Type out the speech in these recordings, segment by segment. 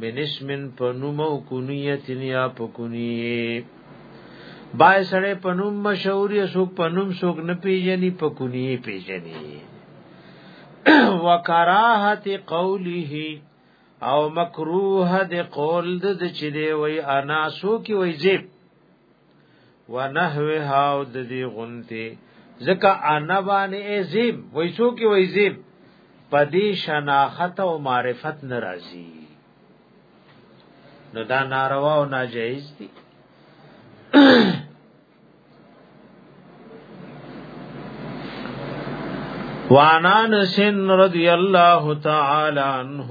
من اسمن پنوم او کنیت یا پکنیه بای سړی پنوم مشهور یا سوک پنوم سوک نه پیژني پکنیه پیژني وکراهت قوله او مکروه د قول د چې دی وای انا سوک وای زیب ونحوها او د دې غنته ځکه انا باندې زیم وای سو کې وای زیم پدې شناخت او معرفت ناراضي نو دا ناروا او ناجایز دي وانان سن رضی الله تعالی عنہ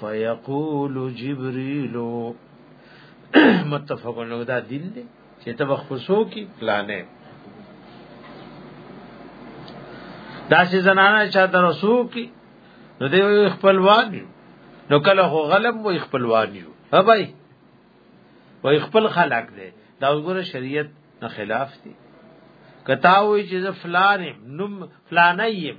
فیقول جبريل متفق نو دا دین دی چې ته بخصو کی پلانې دا چې زنانه چا د رسول کی نو دی خپلوان یو نو کله هو غلب وو خپلوان یو ها بھائی وای خپل خلق دی دا وګوره شریعت نه خلاف دی کتا وای چې فلان نم فلانه یم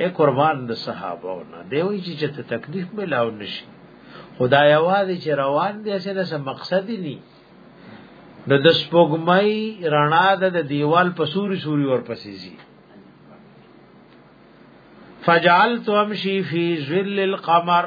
اے قربان د صحابه نه دی وی چې ته تکلیف ملاو نشي خدای आवाज چې روان دي څه نه مقصد ني نو د سپوږمۍ رڼا د دیوال په سوري سوري ور پسې زی فجعلت امشي في ظل القمر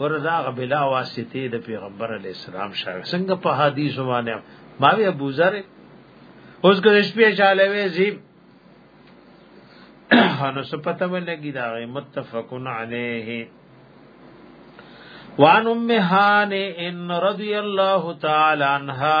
وردا بلا واسطه د پیغمبر علی السلام شاه څنګه په حدیث باندې ما وی ابو ذر اوس ګل شپې چاله وی زی نو سپته ولګی دا متفقن علیه وان ام هانئ رضی الله تعالی عنها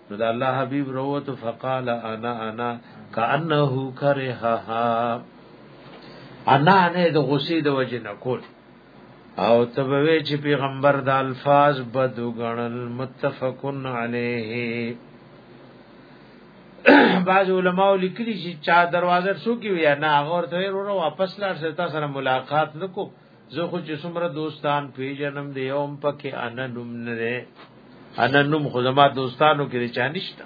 نو دا الله حبيب روت فقال انا انا كانه كرهها انا نه د غصې د وجه نه کول او تبوي چې پیغمبر د الفاظ بدو غنل متفقن عليه بعض علماء لیکلي چې چا دروازه څوک وي نه هغه ورته ورو واپس لاړ ستا سره ملاقات نکو زه خو چې څومره دوستان پیژنم دی اوم پکې انا نوم نه دی انا نوم خو زما دوستانو کې چا نشته